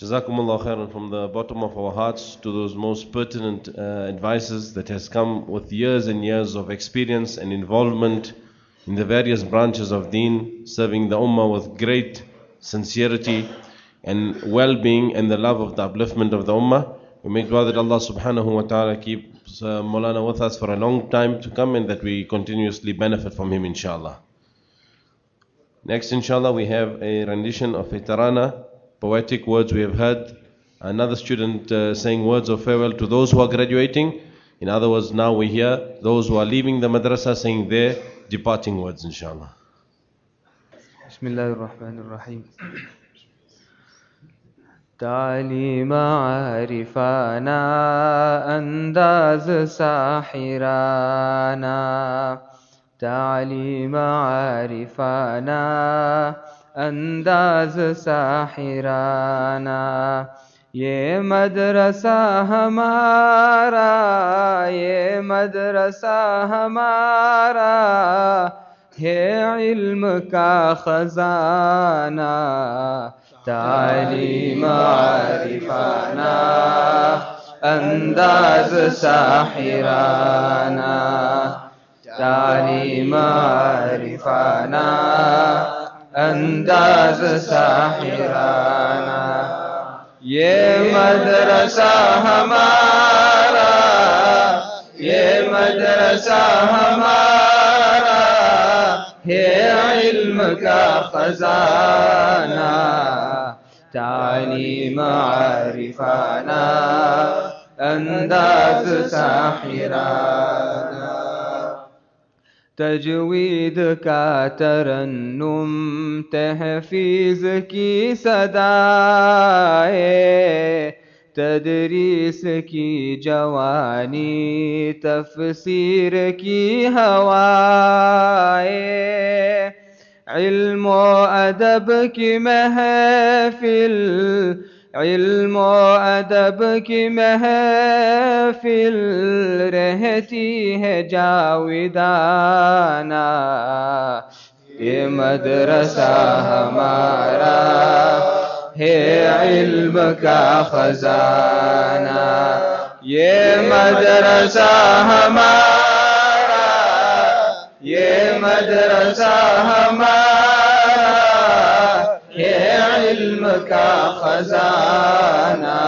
Jazakumullah khairan from the bottom of our hearts to those most pertinent uh, advices that has come with years and years of experience and involvement in the various branches of deen, serving the ummah with great sincerity and well-being and the love of the upliftment of the ummah. We make dua that Allah subhanahu wa ta'ala keeps uh, with us for a long time to come and that we continuously benefit from him inshallah. Next inshallah we have a rendition of a tarana, poetic words we have heard. Another student uh, saying words of farewell to those who are graduating. In other words, now we hear those who are leaving the madrasa saying their departing words inshallah. بسم الله الرحمن الرحيم تعلیم عارفانا انداز ساحرانا تعلیم عارفانا انداز ساحرانا یہ مدرسہ ہمارا، یہ مدرسہ ہمارا، ہے علم کا خزانہ، تعلیم عارفانہ، انداز ساحرانہ، تعلیم عارفانہ أنداز ساحرانہ یہ مدرسہ ہمارا یہ مدرسہ ہمارا ہے علم کا خزانہ تعلیم عارفانہ أنداز ساحرانہ تجويدك ترنم تحفيزك سداي تدريسك جواني تفسيرك هواي. علم أدبك مهافل علم أدب کی محفل رہتی ہے جاویدانہ یہ مدرسہ ہمارا ہے علم کا خزانہ یہ مدرسہ ہمارا یہ مدرسہ ہمارا علمك خزانا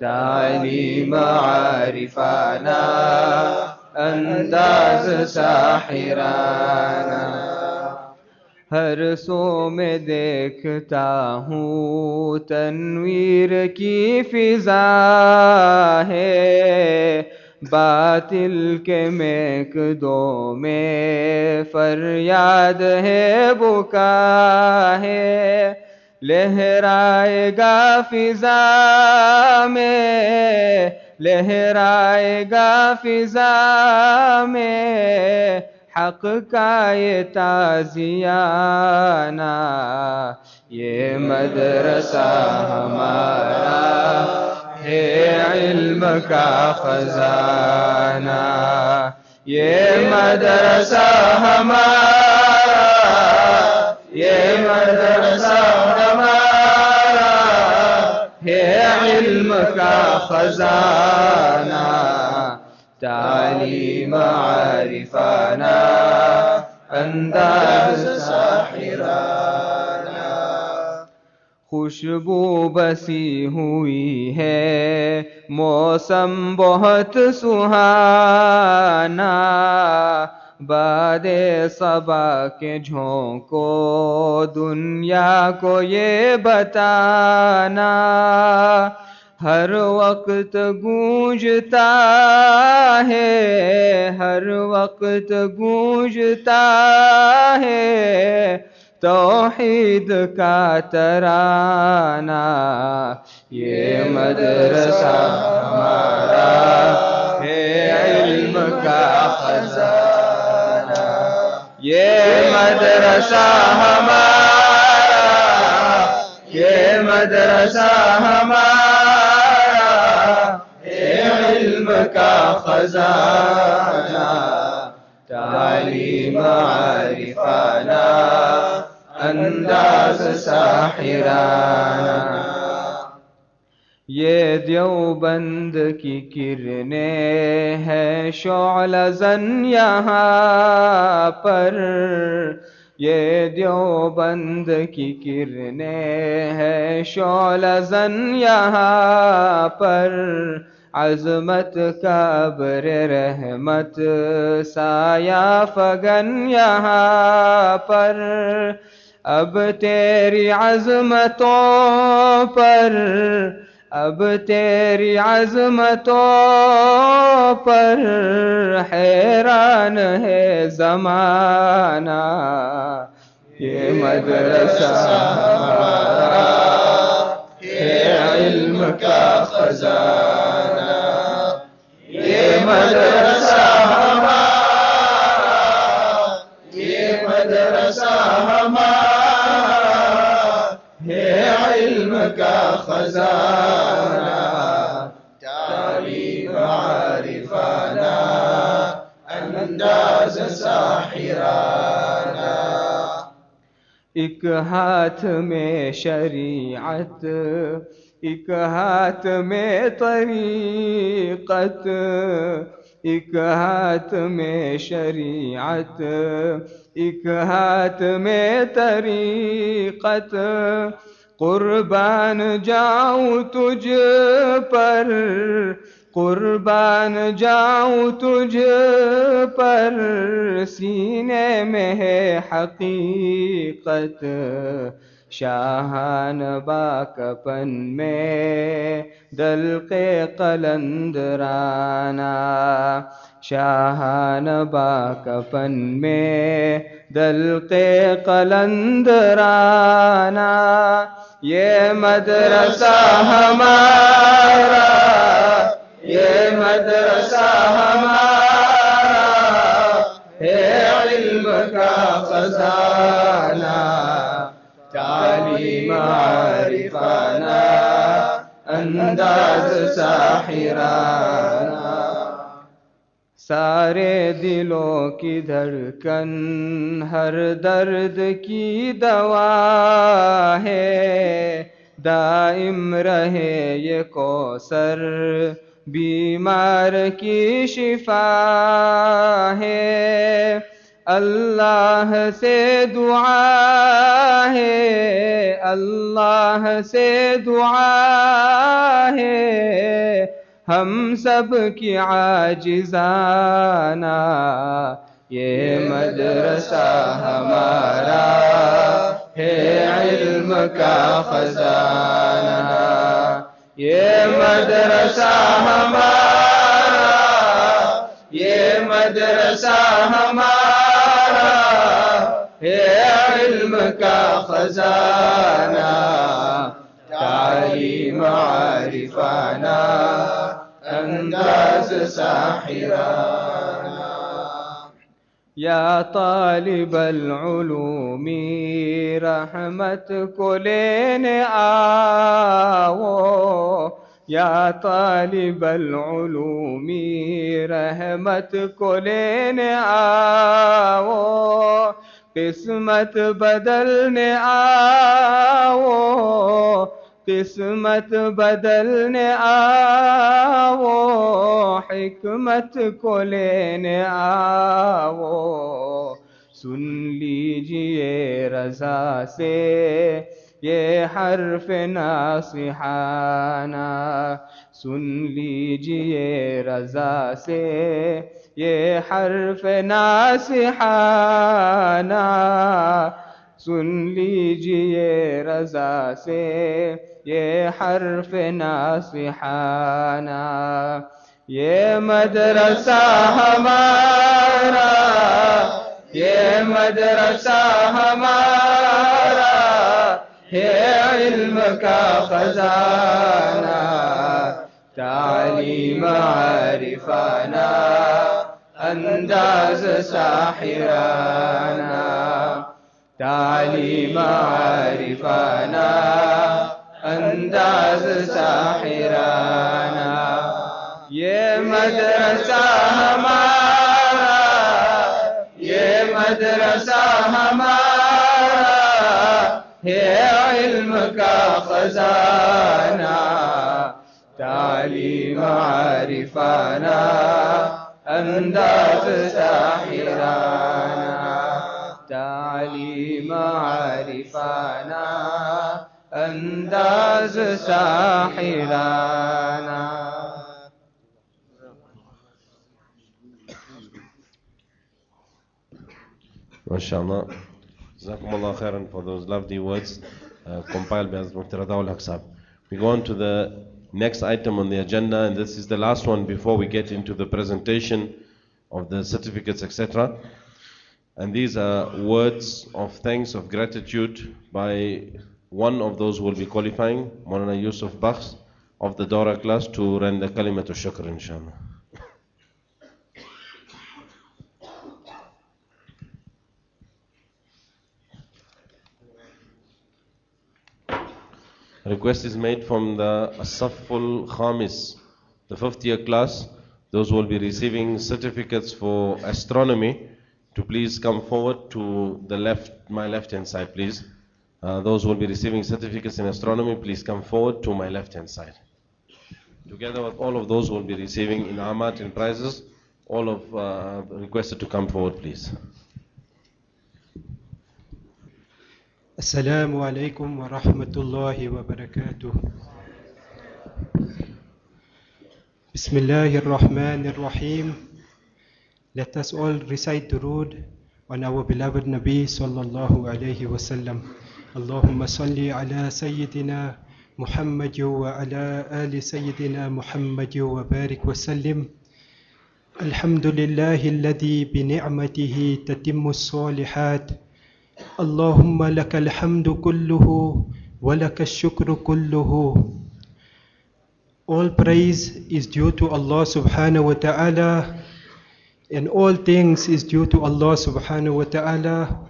تعلي معارفنا أنت ساحرانا. ہر سو میں دیکھتا ہوں تنویر کی فضا ہے باطل کے میکدوں میں فریاد ہے بکا ہے لہرائے گا فضا میں، لہرائے گا فضا میں۔ حق کا یہ تازیانہ یہ مدرسہ ہمارا۔ علمك خزانا يا مدرسة هما يا مدرسة هما هي علمك خزانا تعليم عارفانا. أنت ساحران خوشبو بسی ہوئی ہے۔ موسم بہت سہانا، باد صبا کے جھونکو، دنیا کو یہ بتانا۔ ہر وقت گونجتا ہے، ہر وقت گونجتا ہے۔ توحید کا ترانہ یہ مدرسہ ہمارا ہے علم کا خزانہ یہ مدرسہ ہمارا یہ مدرسہ ہمارا ہے علم کا خزانہ تعلیم عارفانہ انداز ساحرانہ یہ دیوبند کی کرنے ہے شعل زن یہاں پر۔ یہ دیوبند کی کرنے ہے شعل زن یہاں پر۔ عظمت قبر رحمت، سایہ فگن یہاں پر۔ اب تیری عظمتوں پر، اب تیری عظمتوں پر حیران ہے زمانہ، یہ مدرسہ ہے علم کا خزانہ، یہ مدرسہ ہمارا، یہ مدرسہ ہمارا۔ علمك خزانا. تاري عارفانا. أنداز ساحرانا. ایک ہاتھ میں شریعت ایک ہاتھ میں طریقت ایک ہاتھ میں شریعت ایک ہاتھ میں طریقت قربان جاؤں تجھ پر، قربان جاؤں تجھ پر، سینے میں ہے حقیقت، شاہان باکپن میں دلق قلندرانا، شاہان باکپن میں دلق قلندرانہ ये मदरसा हमारा ये मदरसा हमारा है इल्म का खजाना तालीम आरिफाना अंदाज साहिराना سارے دلوں کی دھڑکن، ہر درد کی دوا ہے۔ دائم رہے یہ سر بیمار کی شفا ہے۔ اللہ سے دعا ہے۔ اللہ سے دعا ہے۔ ہم سب کی عاجزانہ، یہ مدرسہ ہمارا ہے علم کا خزانہ۔ یہ مدرسہ ہمارا، یہ مدرسہ ہمارا ہے علم کا خزانہ۔ تعلیم عارفانہ أنداز ساحرانا يا طالب العلوم رحمة كلين آو يا طالب العلوم رحمة كلين آو قسمت بدلني آو تسمة بدلني آو حكمة كليني آو سن لي جي رزاسي يا حرف ناصحانہ سن لي جي رزاسي يا حرف ناصحانہ سن لي رضا رزاسي रजा से ये हर्फ नासिहाना ये मदरसा हमारा ये मदरसा हमारा है इल्म का खजाना तालीम आरिफाना अंदाज साहिराना तालीम आरिफाना انداز ساحرانا. یہ مدرسہ ہمارا یہ مدرسہ ہمارا ہے علم کا خزانہ تعلیم عارفانہ انداز ساحرانا. تعلیم عارفانا. أنداز ساحرانا MashaAllah. Jazakumullah khairan for those lovely words uh, compiled by Hazrat Mufti Radaul Haq We go on to the next item on the agenda, and this is the last one before we get into the presentation of the certificates, etc. And these are words of thanks, of gratitude by one of those will be qualifying, Maulana Yusuf Bakhs of the Dawra class to render Kalimatu Shukr, inshallah. Request is made from the Asaful Khamis, the fifth year class. Those will be receiving certificates for astronomy to please come forward to the left, my left hand side, please. Uh, those who will be receiving certificates in astronomy, please come forward to my left hand side. Together with all of those who will be receiving in Amat and prizes, all of uh, requested to come forward, please. السلام عليكم ورحمة الله وبركاته بسم الله الرحمن الرحيم Let us all recite Durood on our beloved Nabi sallallahu alayhi wasallam. اللهم صل على سيدنا محمد وعلى آل سيدنا محمد وبارك وسلم. الحمد لله الذي بنعمته تتم الصالحات. اللهم لك الحمد كله ولك الشكر كله. All praise is due to Allah subhanahu wa ta'ala and all things is due to Allah subhanahu wa ta'ala.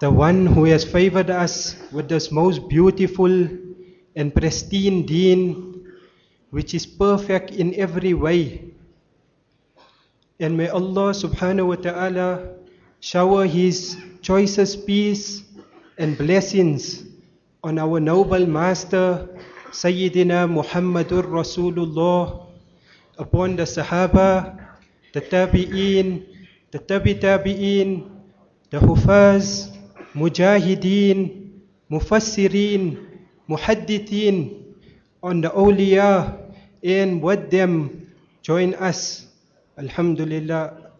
The one who has favored us with this most beautiful and pristine deen which is perfect in every way. And may Allah subhanahu wa ta'ala shower his choicest peace and blessings on our noble master Sayyidina Muhammadur Rasulullah upon the Sahaba, the Tabi'een, the Tabi Tabi'een, the Hufaz, Mujahideen, Mufassirin, Muhaddithin, on the awliya and with them join us. Alhamdulillah.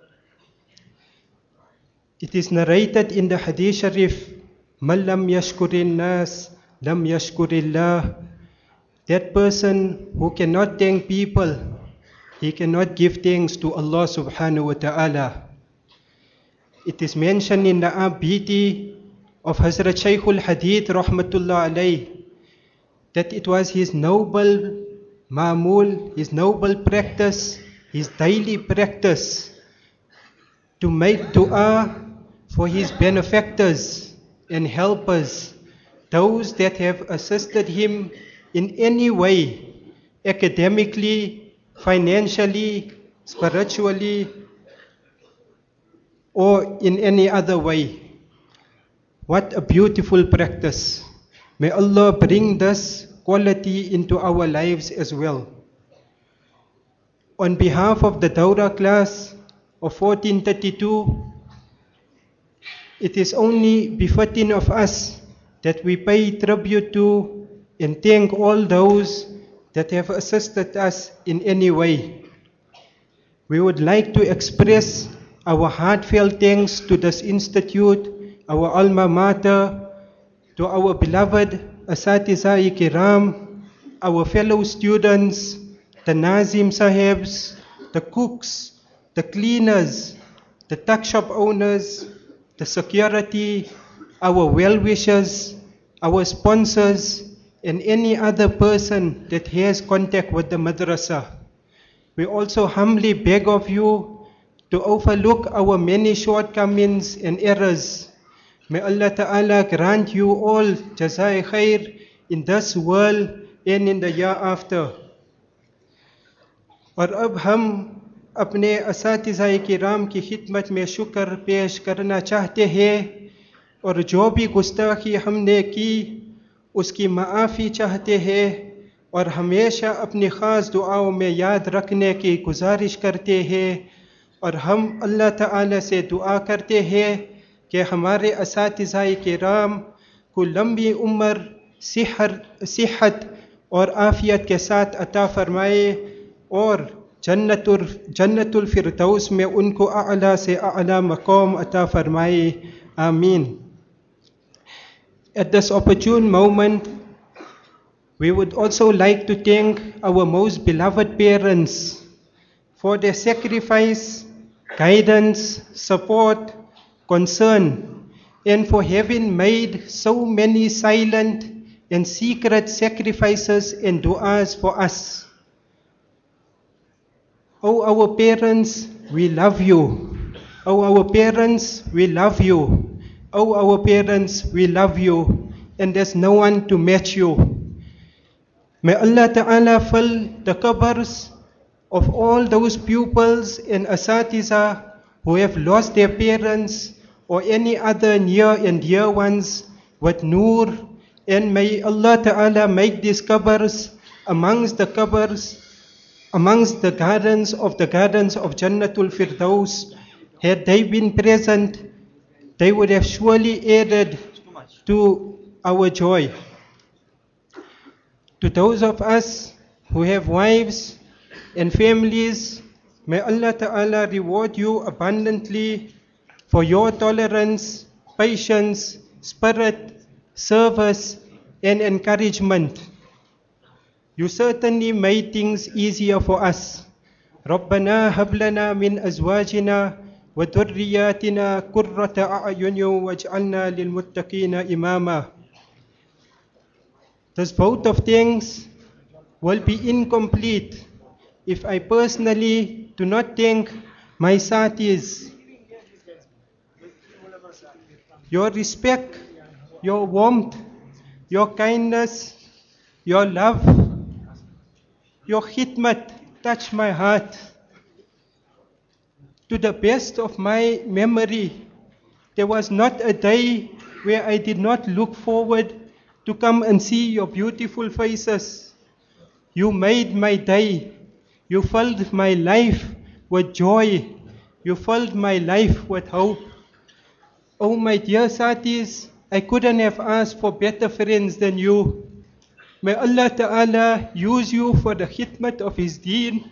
It is narrated in the Hadith Sharif, Man lam yashkurin nas, lam yashkurillah. That person who cannot thank people, he cannot give thanks to Allah subhanahu wa ta'ala. It is mentioned in the Abiti of Hazrat Shaykhul Hadith rahmatullah alayh that it was his noble ma'mul, his noble practice, his daily practice to make dua for his benefactors and helpers, those that have assisted him in any way, academically, financially, spiritually, or in any other way. What a beautiful practice. May Allah bring this quality into our lives as well. On behalf of the Dawra class of 1432, it is only befitting of us that we pay tribute to and thank all those that have assisted us in any way. We would like to express our heartfelt thanks to this institute, our alma mater, to our beloved Asatiza Kiram, our fellow students, the Nazim Sahibs, the cooks, the cleaners, the tuck shop owners, the security, our well-wishers, our sponsors, and any other person that has contact with the madrasa. We also humbly beg of you to overlook our many shortcomings and errors. May Allah Ta'ala grant you all jazai khair in this world and in the year after. اور اب ہم اپنے اساتذہ کرام کی خدمت میں شکر پیش کرنا چاہتے ہیں اور جو بھی گستاخی ہم نے کی، اس کی معافی چاہتے ہیں اور ہمیشہ اپنی خاص دعاؤں میں یاد رکھنے کی گزارش کرتے ہیں اور ہم اللہ تعالی سے دعا کرتے ہیں कि हमारे इस किराम को लंबी उम्र सिहर सिहत और आफियत के साथ अता फरमाए और जन्नतुल जन्नतुल फिरदौस में उनको अला से अला मकाम अता फरमाए आमीन At this opportune moment, we would also like to thank our most beloved parents for their sacrifice, guidance, support, concern, and for having made so many silent and secret sacrifices and du'as for us. Oh, our parents, we love you. Oh, our parents, we love you. Oh, our parents, we love you. And there's no one to match you. May Allah Ta'ala fill the cupboards of all those pupils and asatiza who have lost their parents or any other near and dear ones with nur. And may Allah Ta'ala make these cupboards amongst the cupboards amongst the gardens of the gardens of Jannatul Firdaus, had they been present, they would have surely added to our joy. To those of us who have wives and families, may Allah Ta'ala reward you abundantly for your tolerance, patience, spirit, service, and encouragement. You certainly made things easier for us. ربنا هب لنا من أزواجنا وذرياتنا قرة أعين واجعلنا للمتقين إماما. This vote of thanks will be incomplete if I personally do not thank my satis. your respect, your warmth, your kindness, your love, your khidmat touched my heart. To the best of my memory, there was not a day where I did not look forward to come and see your beautiful faces. You made my day. You filled my life with joy. You filled my life with hope. Oh, my dear Satis, I couldn't have asked for better friends than you. May Allah Ta'ala use you for the khidmat of His deen.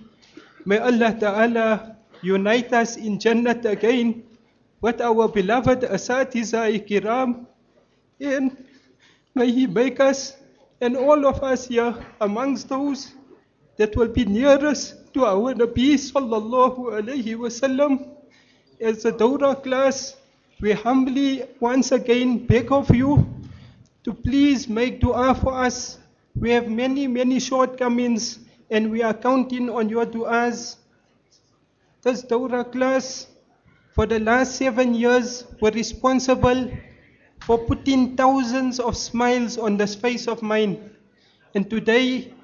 May Allah Ta'ala unite us in Jannat again with our beloved Asatiza Kiram. And may He make us and all of us here amongst those that will be nearest to our Nabi Sallallahu Alaihi Wasallam. As a Dawrah class, we humbly once again beg of you to please make dua for us. We have many, many shortcomings and we are counting on your du'as. This Dawrah class for the last seven years were responsible for putting thousands of smiles on the face of mine. And today,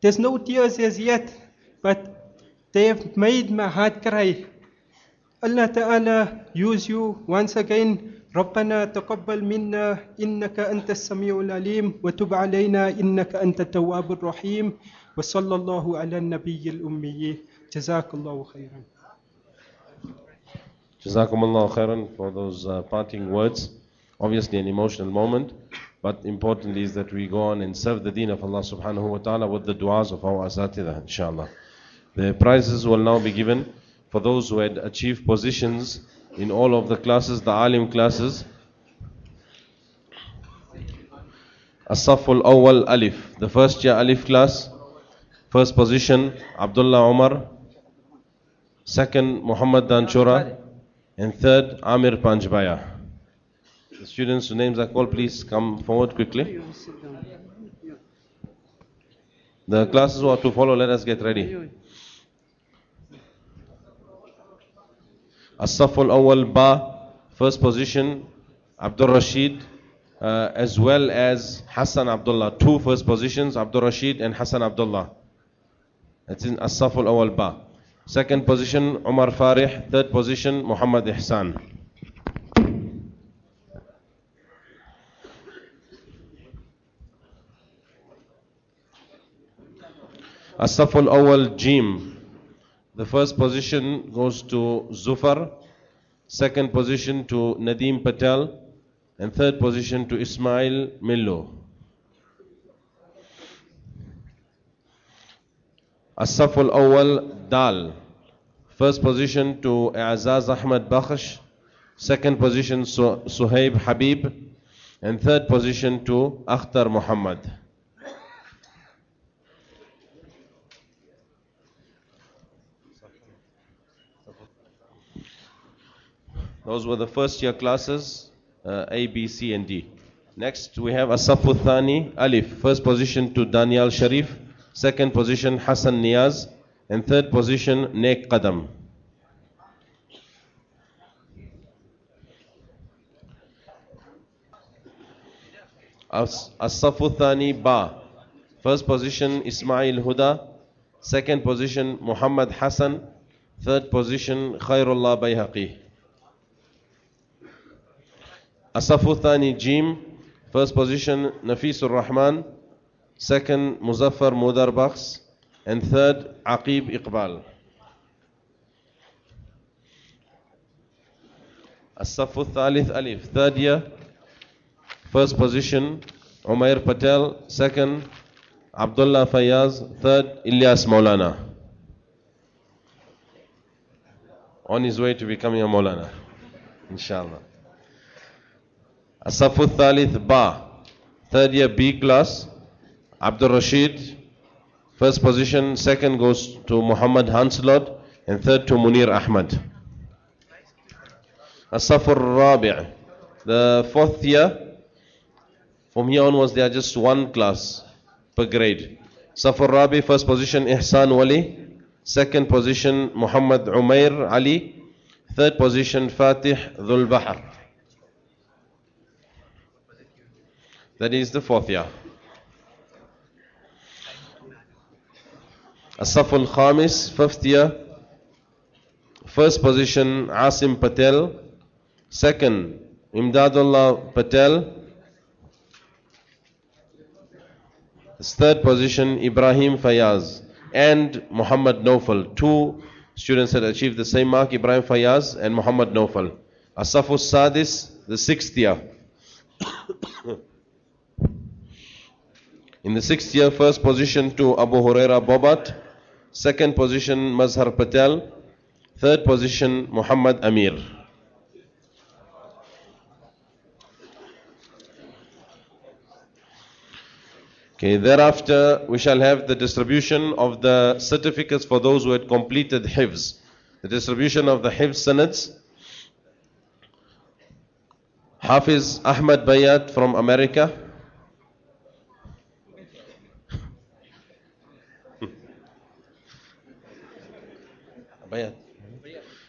there's no tears as yet, but they have made my heart cry. Allah Ta'ala use you once again. ربنا تقبل منا إنك أنت السميع العليم وتب علينا إنك أنت التواب الرحيم وصلى الله على النبي الأمي جزاك الله خيرا Jazakumullah khairan for those uh, parting words. Obviously, an emotional moment, but importantly is that we go on and serve the deen of Allah subhanahu wa ta'ala with the du'as of our asatidha, inshallah. The prizes will now be given for those who had achieved positions in all of the classes, the alim classes. As-Saful Alif, the first year Alif class, first position Abdullah Omar, second Muhammad Danchura, and third Amir Panjbaya. The students whose names are called, please come forward quickly. The classes who are to follow, let us get ready. الصف الأول با first position عبد الرشيد uh, as well as حسن عبد الله two first positions Abdul Rashid and حسن عبد الله it's in الصف الأول با. Second position عمر فارح. Third position محمد إحسان. الصف الأول جيم. The first position goes to Zufar, second position to Nadeem Patel, and third position to Ismail Millo. الصف الأول دال First position to Azaz Ahmad Bakhash, second position Su- Suhaib Habib, and third position to Akhtar Muhammad. Those were the first year classes uh, A, B, C, and D. Next, we have Asafu Thani Alif. First position to Daniel Sharif, second position Hassan Niaz, and third position Nek Qadam. As- Asafu Thani Ba. First position Ismail Huda, second position Muhammad Hassan, third position Khairullah Bayhaqi. الصف الثاني جيم first position نفيس الرحمن second مزفر مودربخس and third عقيب إقبال. الصف الثالث أليف third year first position Umair Patel second عبد الله فياز third إلياس Maulana. On his way to becoming a مولانا إن شاء الله. Asafu Thalith Ba, third year B class, Abdul Rashid, first position, second goes to Muhammad Hanslot, and third to Munir Ahmad. Asafur Rabi', the fourth year, from here onwards they are just one class per grade. Safar Rabi, first position Ihsan Wali, second position Muhammad Umair Ali, third position Fatih Dhul Bahr. That is the fourth year. Asaf al Khamis, fifth year. First position Asim Patel, second Imdadullah Patel, third position Ibrahim Fayaz and Muhammad Nofal. Two students had achieved the same mark, Ibrahim Fayaz and Muhammad Nofal. Asafus Sadis, the sixth year. In the sixth year, first position to Abu Huraira Bobat, second position Mazhar Patel, third position Muhammad Amir. Okay, thereafter we shall have the distribution of the certificates for those who had completed Hifz. The distribution of the Hifz Sanads. Hafiz Ahmad Bayat from America. Bayat.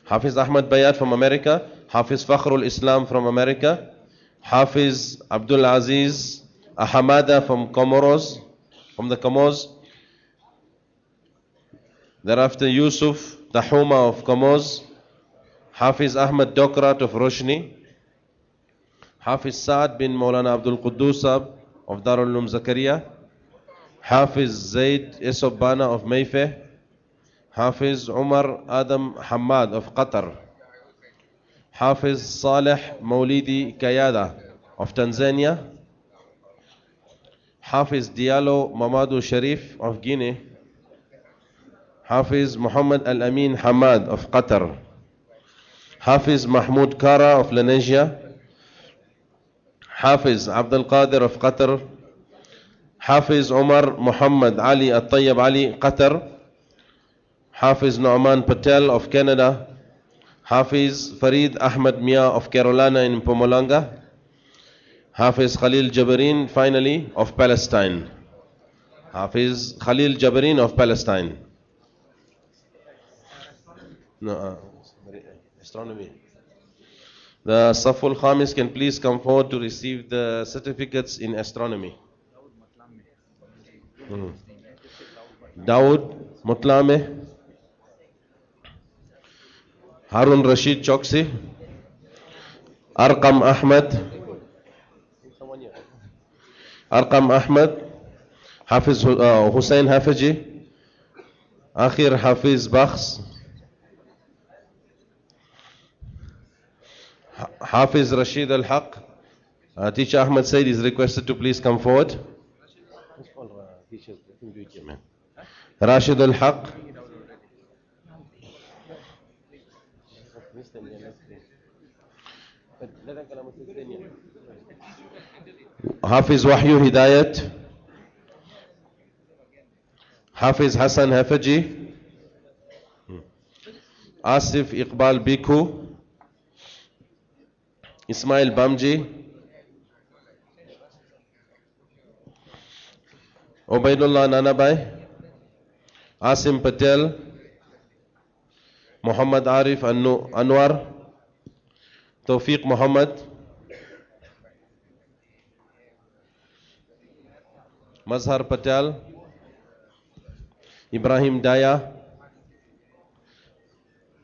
Hafiz Ahmad Bayat from America. Hafiz Fakhrul Islam from America. Hafiz Abdul Aziz Ahamada from Comoros, from the Comoros. Thereafter Yusuf Tahuma of Comoros. Hafiz Ahmad Dokrat of Roshni. Hafiz Saad bin Maulana Abdul Quddus Sahib of Darul Ulum Zakaria. Hafiz Zaid Esobana of Mayfair. حافظ عمر آدم Hammad of قطر. حافظ صالح موليدي كيادة of Tanzania. حافظ ديالو ممادو شريف of جيني حافظ محمد الأمين Hammad of Qatar. Hafiz Mahmood كارا of لنجيا حافظ عبد القادر of قطر. حافظ عمر محمد علي الطيب علي قطر. Hafiz Noaman Patel of Canada. Hafiz Farid Ahmad Mia of Carolina in Mpumalanga. Hafiz Khalil Jabarin, finally, of Palestine. Hafiz Khalil Jabarin of Palestine. No, uh, astronomy. The Saful Khamis can please come forward to receive the certificates in astronomy. Mhm. Dawood Mutlame. هارون رشيد شوكسي أرقم أحمد أرقم أحمد حافظ آه، حسين هافجي أخير حافظ بخس حافظ رشيد الحق Haq. Uh, teacher Ahmed Said is requested to please come forward. Rashid Al Haq. حافظ وحيو هداية حافظ حسن هفجي آسف إقبال بيكو إسماعيل بامجي عبيد الله نانا باي عاصم بتيل محمد عارف أنو انوار. توفيق محمد. Mazhar Patel Ibrahim dia,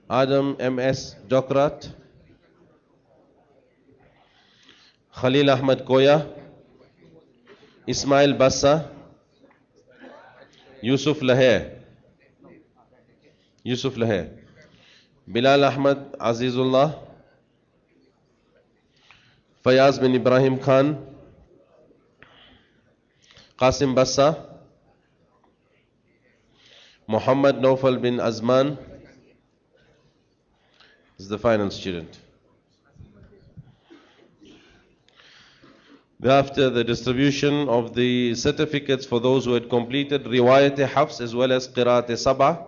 Adam M S ڈاکرات خلیل احمد کویا، اسماعیل بسا یوسف لہے یوسف لہے، بلال احمد عزیز اللہ، فیاض بن ابراہیم Khan Qasim Bassa. Muhammad Naufal bin Azman is the final student. Thereafter, the distribution of the certificates for those who had completed Riwayat Hafs as well as Qiraat Sabah.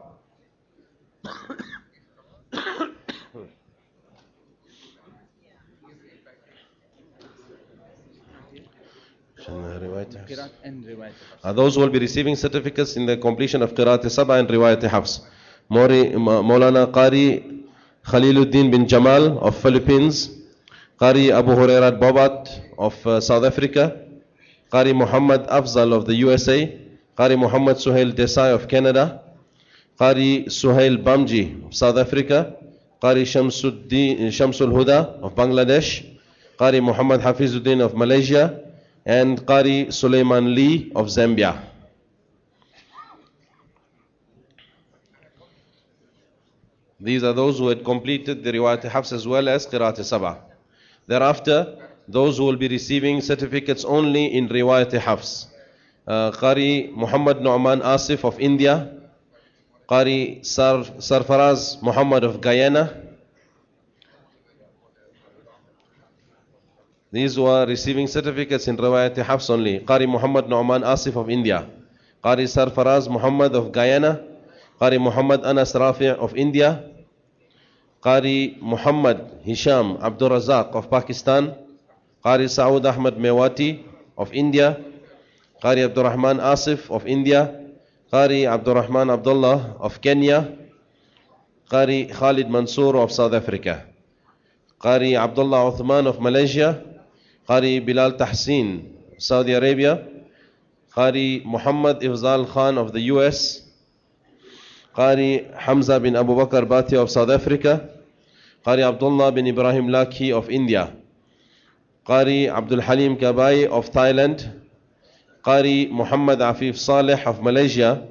Are those who will be receiving certificates in the completion of Qiraat Sabah and Riwayat Hafs. Mori, Ma- Maulana Qari Khaliluddin bin Jamal of Philippines, Qari Abu Hurairat Bobat of uh, South Africa, Qari Muhammad Afzal of the USA, Qari Muhammad Suhail Desai of Canada, Qari Suhail Bamji of South Africa, Qari Shamsuddin, Shamsul Huda of Bangladesh, Qari Muhammad Hafizuddin of Malaysia, and Qari Suleiman Lee of Zambia. These are those who had completed the Riwayat Hafs as well as Qiraat Sabah. Thereafter, those who will be receiving certificates only in Riwayat Hafs. Uh, Qari Muhammad Nu'man Asif of India, Qari Sar, Sarfaraz Muhammad of Guyana. These were receiving certificates in Riwayat Hafs only. Qari Muhammad Nu'man Asif of India, Qari Sarfaraz Muhammad of Guyana, Qari Muhammad Anas Rafi of India, Qari Muhammad Hisham Abdul Razak of Pakistan, Qari Saud Ahmad Mewati of India, Qari Abdul Rahman Asif of India, Qari Abdul Rahman Abdullah of Kenya, Qari Khalid Mansour of South Africa, Qari Abdullah Uthman of Malaysia, Qari Bilal Tahsin, Saudi Arabia, Qari Muhammad Ifzal Khan of the US, Qari Hamza bin Abu Bakr Bati of South Africa, Qari Abdullah bin Ibrahim Laki of India, Qari Abdul Halim Kabai of Thailand, Qari Muhammad Afif Saleh of Malaysia,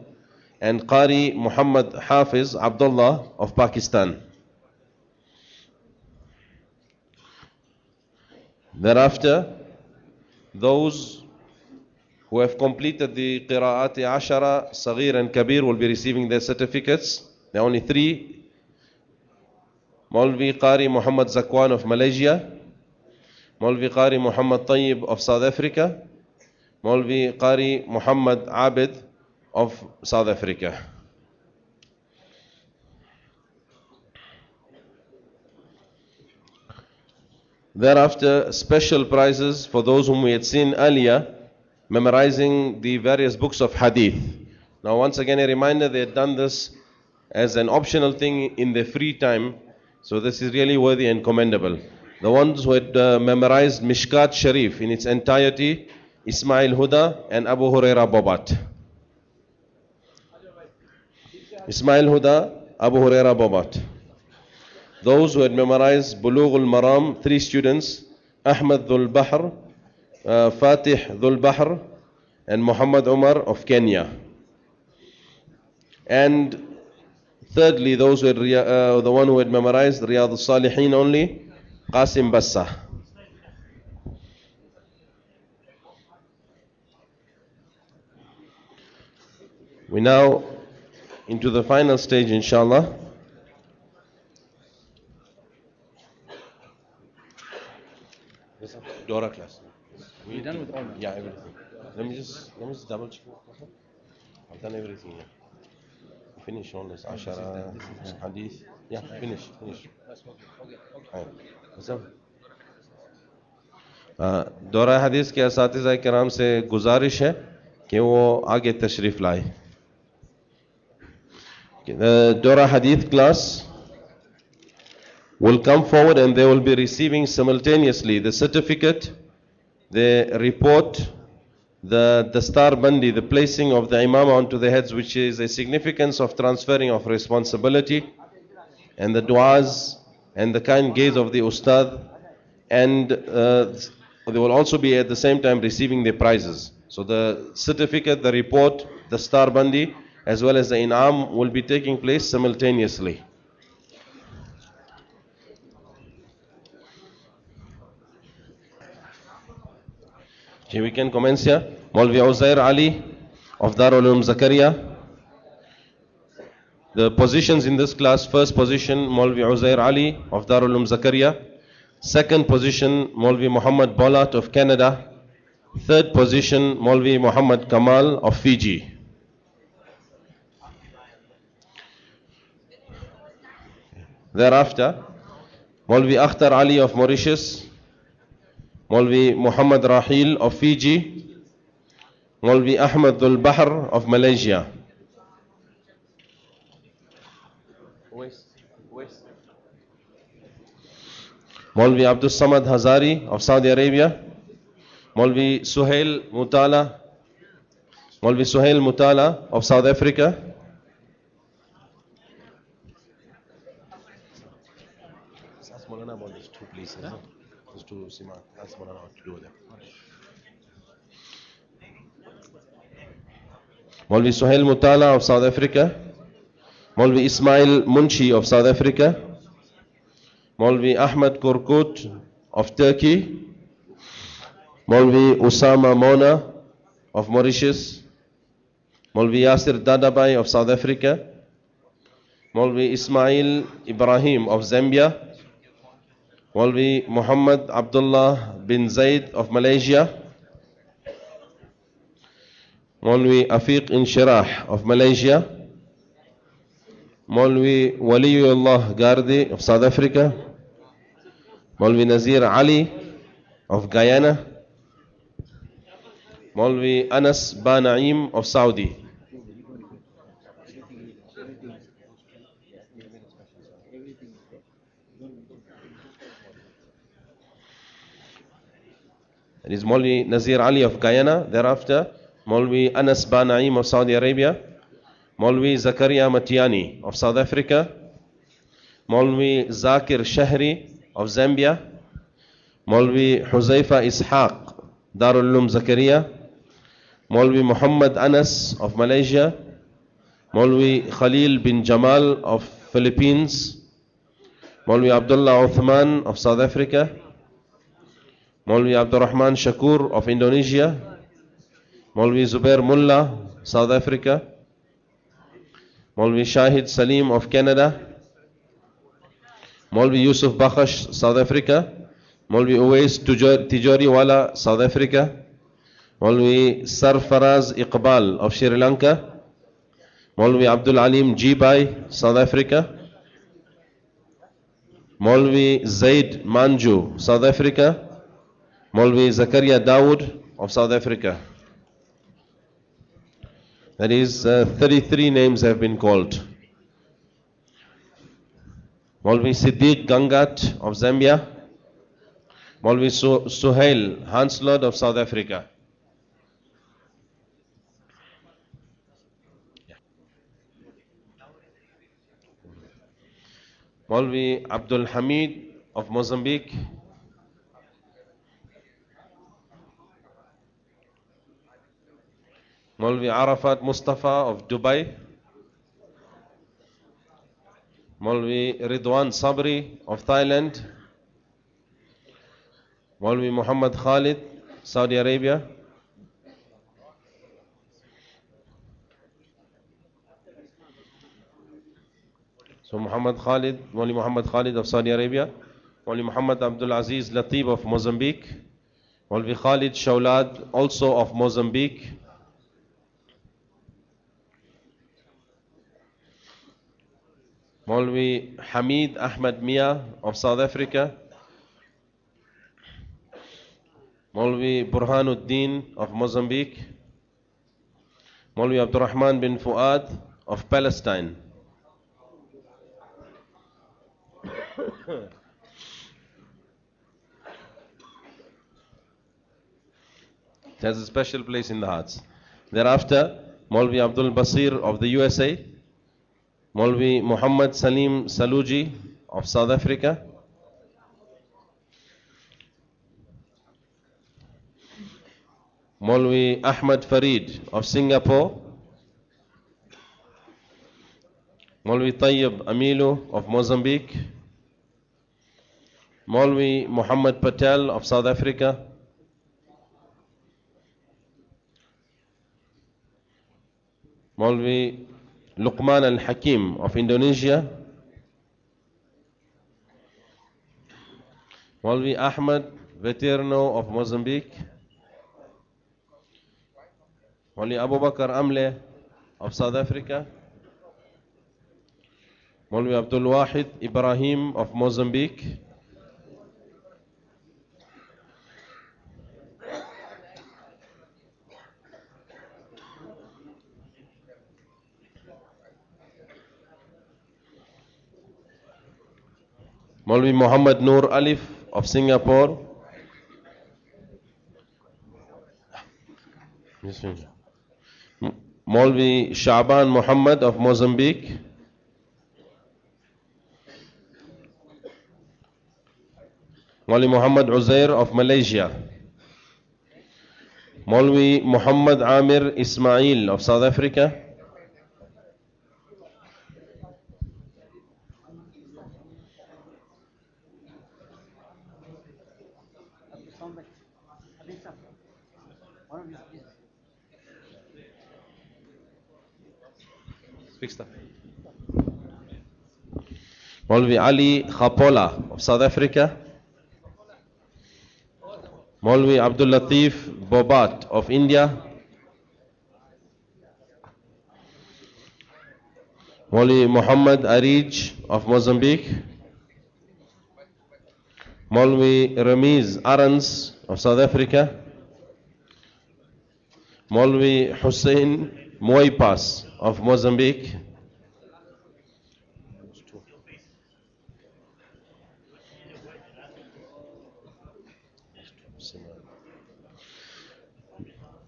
and Qari Muhammad Hafiz Abdullah of Pakistan. Thereafter, those who have completed the Qira'at Ashara, Saghir and Kabir will be receiving their certificates. There are only three. Maulvi Qari Muhammad Zakwan of Malaysia, Maulvi Qari Muhammad Tayyib of South Africa, Maulvi Qari Muhammad Abid of South Africa. Thereafter, special prizes for those whom we had seen earlier, memorizing the various books of hadith. Now, once again, a reminder they had done this as an optional thing in their free time, so this is really worthy and commendable. The ones who had uh, memorized Mishkat Sharif in its entirety, Ismail Huda and Abu Huraira Bobat. Ismail Huda, Abu Huraira Bobat. Those who had memorized Bulugh al-Maram, three students, Ahmad Dhul Bahr, uh, Fatih Dhul Bahr, and Muhammad Umar of Kenya. And thirdly, those who had, uh, the one who had memorized Riyadh al-Salihin only, Qasim Bassa. We now into the final stage, inshallah. Dora class. We done with all? Yeah, everything. Let me just let me just double check. I've done everything. Yeah. Finish all this. Ashara, hadith. Yeah, finish, finish. Okay, okay. دورہ حدیث کے اساتذہ کرام سے گزارش ہے کہ وہ آگے تشریف لائے دورہ حدیث class will come forward and they will be receiving simultaneously the certificate, the report, the, the star bandi, the placing of the imam onto the heads, which is a significance of transferring of responsibility, and the du'as, and the kind gaze of the ustad, and uh, they will also be at the same time receiving the prizes. So the certificate, the report, the star bandi, as well as the in'am will be taking place simultaneously. We can commence here. Maulvi Uzair Ali of Darul Ulum Zakaria. The positions in this class, first position Maulvi Uzair Ali of Darul Ulum Zakaria. Second position Maulvi Muhammad Bolat of Canada. Third position Maulvi Muhammad Kamal of Fiji. Thereafter, Maulvi Akhtar Ali of Mauritius, مولوي محمد Raheel of Fiji. مولوي أحمد ذو البحر of Malaysia. مولوي عبد الصمد هزاري of Saudi Arabia. مولوي سهيل مطالة. مولوي Sohail مطالة of South Africa. Maulvi Suhail Mutala of South Africa. Maulvi Ismail Munshi of South Africa. Maulvi Ahmad Korkut of Turkey. Maulvi Usama Mona of Mauritius. Maulvi Yasir Dadabai of South Africa. Maulvi Ismail Ibrahim of Zambia. Maulvi Muhammad Abdullah bin Zaid of Malaysia. Maulvi Afiq Inshirah of Malaysia. Maulvi Waliullah Gardi of South Africa. Maulvi Nazir Ali of Guyana. Maulvi Anas Ba Naim of Saudi. It is Maulvi Nazir Ali of Guyana. Thereafter, Maulvi Anas Ba Naim of Saudi Arabia. Maulvi Zakaria Matiani of South Africa. Maulvi Zakir Shahri of Zambia. Maulvi Huzaifa Ishaq, Darul Ulum Zakaria. Maulvi Muhammad Anas of Malaysia. Maulvi Khalil bin Jamal of Philippines. Maulvi Abdullah Uthman of South Africa. Maulvi Abdurrahman Shakur of Indonesia. Maulvi Zubair Mullah, South Africa. Maulvi Shahid Salim of Canada. Maulvi Yusuf Bakhash, South Africa. Maulvi Uwais Tujar- Tijoriwala, South Africa. Maulvi Sarfaraz Iqbal of Sri Lanka. Maulvi Abdul Alim Jibai, South Africa. Maulvi Zaid Manju, South Africa. Maulvi Zakaria Dawood of South Africa. That is, uh, 33 names have been called. Maulvi Siddiq Gangat of Zambia. Maulvi Su- Suhail Hanslod of South Africa. Maulvi Abdul Hamid of Mozambique. Maulvi Arafat Mustafa of Dubai. Maulvi Ridwan Sabri of Thailand. Maulvi Muhammad Khalid, Saudi Arabia. So Muhammad Khalid, Maulvi Muhammad Khalid of Saudi Arabia. Maulvi Muhammad Abdul Aziz Latib of Mozambique. Maulvi Khalid Shaulad, also of Mozambique. Maulvi Hamid Ahmad Mia of South Africa. Maulvi Burhanuddin of Mozambique. Maulvi Abdurrahman bin Fuad of Palestine. It has a special place in the hearts. Thereafter, Maulvi Abdul Basir of the USA, Maulvi Muhammad Salim Saluji of South Africa, Maulvi Ahmad Farid of Singapore, Maulvi Tayyib Amilu of Mozambique, Maulvi Muhammad Patel of South Africa, Maulvi Al Hakim of Indonesia, Maulvi Ahmad Veterno of Mozambique, Maulvi Abu Bakr Amle of South Africa, Maulvi Abdul Wahid Ibrahim of Mozambique, Maulvi Muhammad Noor Alif of Singapore. Maulvi Shaban Muhammad of Mozambique. Maulvi Muhammad Uzair of Malaysia. Maulvi Muhammad Amir Ismail of South Africa. Speak stuff. Maulvi Ali Khapola of South Africa. Maulvi Abdul Latif Bobat of India. Maulvi Muhammad Arij of Mozambique. Maulvi Ramiz Arans of South Africa. Maulvi Hussein Moipas of Mozambique.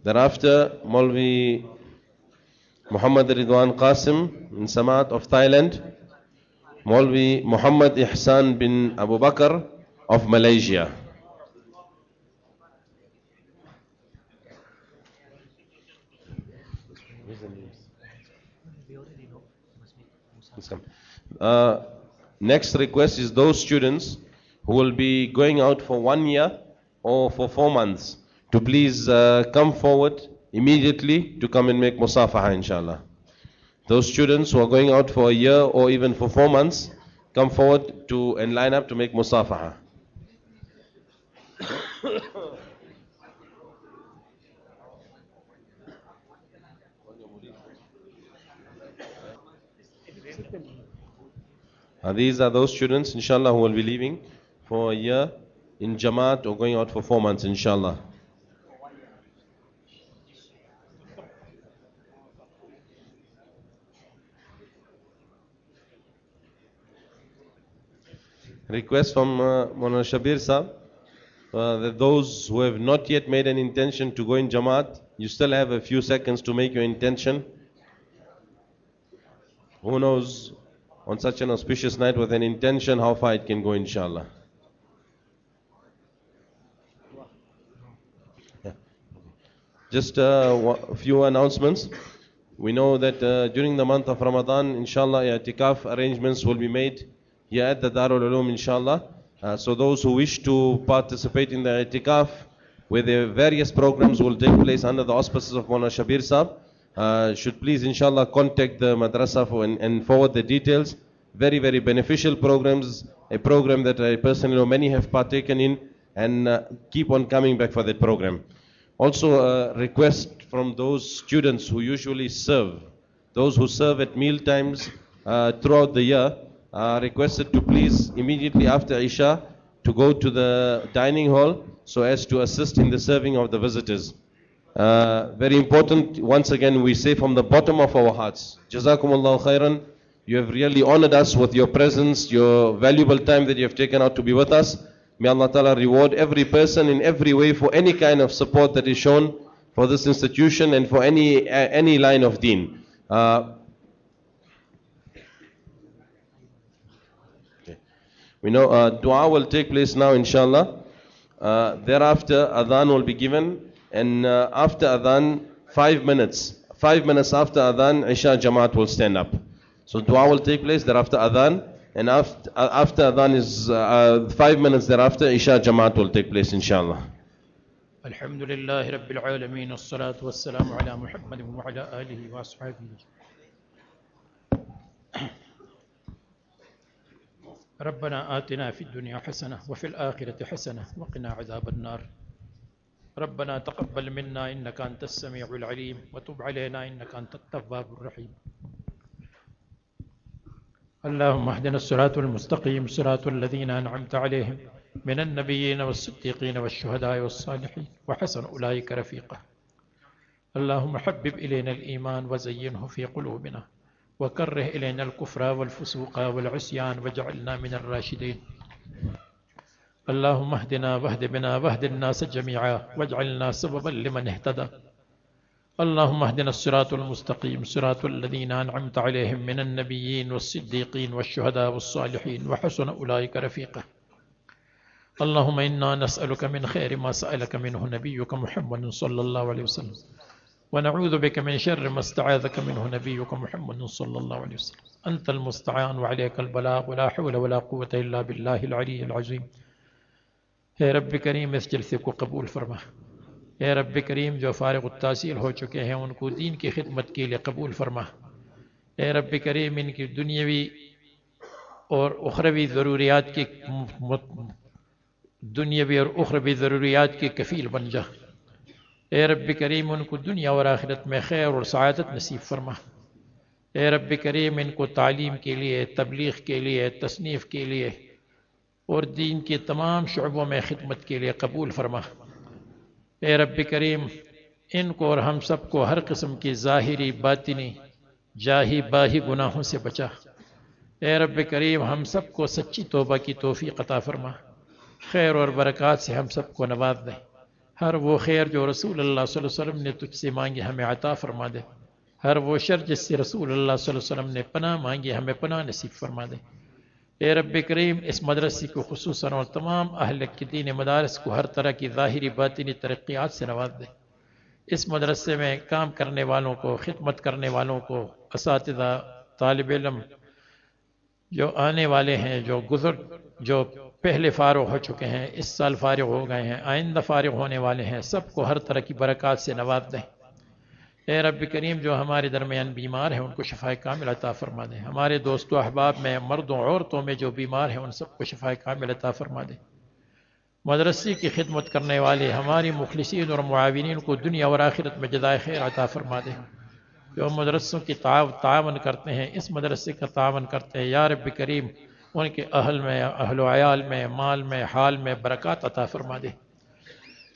Thereafter, Maulvi Muhammad Ridwan Qasim in Samat of Thailand. Maulvi Muhammad Ihsan bin Abu Bakr of Malaysia. Please come. Uh, next request is those students who will be going out for one year or for four months to please uh, come forward immediately to come and make musafaha inshallah. Those students who are going out for a year or even for four months, come forward to and line up to make musafaha. Uh, these are those students, inshallah, who will be leaving for a year in Jamaat or going out for four months, inshallah. Request from uh, Mona Shabir uh, that those who have not yet made an intention to go in Jamaat, you still have a few seconds to make your intention. Who knows on such an auspicious night with an intention how far it can go, inshallah. Yeah. Just uh, a few announcements. We know that uh, during the month of Ramadan, inshallah, i'tikaf arrangements will be made here at the Darul Ulum, inshallah. Uh, so those who wish to participate in the i'tikaf, where the various programs will take place under the auspices of Mona Shabir Sahib, uh, should please, inshallah, contact the madrasa for, and, and forward the details. Very, very beneficial programs, a program that I personally know many have partaken in, and uh, keep on coming back for that program. Also, a request from those students who usually serve, those who serve at meal times uh, throughout the year, are requested to please immediately after Isha to go to the dining hall so as to assist in the serving of the visitors. Uh, very important, once again, we say from the bottom of our hearts, Jazakumullah khairan. You have really honored us with your presence, your valuable time that you have taken out to be with us. May Allah Ta'ala reward every person in every way for any kind of support that is shown for this institution and for any, uh, any line of deen. Uh. We know uh, dua will take place now, inshallah. Uh, thereafter, adhan will be given, and uh, after adhan, five minutes, five minutes after adhan, Isha Jamaat will stand up. So dua will take place thereafter adhan, and after, uh, after adhan is uh, uh, five minutes thereafter, Isha Jamaat will take place, inshallah. الحمد لله رب العالمين والصلاة والسلام على محمد وعلى آله وأصحابه ربنا آتنا في الدنيا حسنة وفي الآخرة حسنة وقنا عذاب النار ربنا تقبل منا إنك أنت السميع العليم وتب علينا إنك أنت التواب الرحيم. اللهم اهدنا الصراط المستقيم صراط الذين أنعمت عليهم من النبيين والصديقين والشهداء والصالحين وحسن أولئك رفيقا. اللهم حبب إلينا الإيمان وزينه في قلوبنا وكره إلينا الكفر والفسوق والعصيان واجعلنا من الراشدين. اللهم اهدنا واهد بنا واهد الناس جميعا واجعلنا سببا لمن اهتدى. اللهم اهدنا الصراط المستقيم صراط الذين أنعمت عليهم من النبيين والصديقين والشهداء والصالحين وحسن أولئك رفيقا اللهم إنا نسألك من خير ما سألك منه نبيك محمد صلى الله عليه وسلم ونعوذ بك من شر ما استعاذك منه نبيك محمد صلى الله عليه وسلم. أنت المستعان وعليك البلاغ ولا حول ولا قوة إلا بالله العلي العظيم. اے رب کریم، اس جلسے کو قبول فرما۔ اے رب کریم، جو فارغ التاثیر ہو چکے ہیں، ان کو دین کی خدمت کے لیے قبول فرما۔ اے رب کریم، ان کی دنیاوی اور اخروی ضروریات کی دنیاوی اور اخروی ضروریات کی کفیل بن جا۔ اے رب کریم، ان کو دنیا اور آخرت میں خیر اور سعادت نصیب فرما۔ اے رب کریم، ان کو تعلیم کے لیے، تبلیغ کے لیے، تصنیف کے لیے اور دین کے تمام شعبوں میں خدمت کے لیے قبول فرما۔ اے رب کریم، ان کو اور ہم سب کو ہر قسم کی ظاہری، باطنی، جاہی، باہی گناہوں سے بچا۔ اے رب کریم، ہم سب کو سچی توبہ کی توفیق عطا فرما۔ خیر اور برکات سے ہم سب کو نواز دے۔ ہر وہ خیر جو رسول اللہ صلی اللہ علیہ وسلم نے تجھ سے مانگی، ہمیں عطا فرما دے۔ ہر وہ شر جس سے رسول اللہ صلی اللہ علیہ وسلم نے پناہ مانگی، ہمیں پناہ نصیب فرما دے۔ اے رب کریم، اس مدرسے کو خصوصاً اور تمام اہل کی دین مدارس کو ہر طرح کی ظاہری باطنی ترقیات سے نواز دے اس مدرسے میں کام کرنے والوں کو، خدمت کرنے والوں کو، اساتذہ، طالب علم جو آنے والے ہیں، جو گزر، جو پہلے فارغ ہو چکے ہیں، اس سال فارغ ہو گئے ہیں، آئندہ فارغ ہونے والے ہیں، سب کو ہر طرح کی برکات سے نواز دیں اے رب کریم، جو ہمارے درمیان بیمار ہیں، ان کو شفا کامل عطا فرما دیں ہمارے دوست و احباب میں، مردوں، عورتوں میں جو بیمار ہیں، ان سب کو شفا کامل عطا فرما دیں مدرسے کی خدمت کرنے والے، ہماری مخلصین اور معاونین کو دنیا اور آخرت میں جدائے خیر عطا فرما دیں جو مدرسوں کی تعاون کرتے ہیں، اس مدرسے کا تعاون کرتے ہیں، یا رب کریم، ان کے اہل میں، اہل و عیال میں، مال میں، حال میں برکات عطا فرما دے۔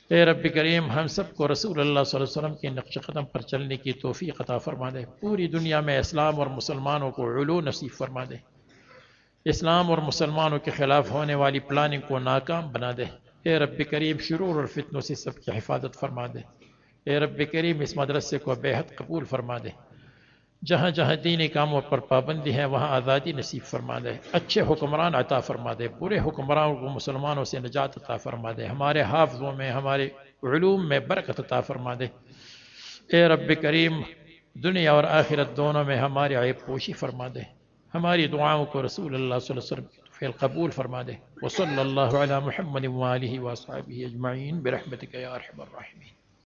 اے رب کریم، ہم سب کو رسول اللہ صلی اللہ علیہ وسلم کے نقش قدم پر چلنے کی توفیق عطا فرما دے۔ پوری دنیا میں اسلام اور مسلمانوں کو علو نصیب فرما دے۔ اسلام اور مسلمانوں کے خلاف ہونے والی پلاننگ کو ناکام بنا دے۔ اے رب کریم، شرور اور فتنوں سے سب کی حفاظت فرما دے۔ اے رب کریم، اس مدرسے کو بےحد قبول فرما دے۔ जहाँ जहाँ दीनी कामों पर पाबंदी है वहाँ आज़ादी नसीब फरमा दे अच्छे हुक्मरान अता फरमा दे पूरे हुक्मरानों को मुसलमानों से निजात अता फरमा दे हमारे हाफों में हमारे ूम में बरकत अता फरमा दे ए रब करीम दुनिया और आखिरत दोनों में हमारे आयब पोशी फरमा दे हमारी दुआओं को रसूल अल्लाह वसलम कबूल फरमा दे वसल महमद वाली वसाबी अजमाइन बरहमत के यारहमीन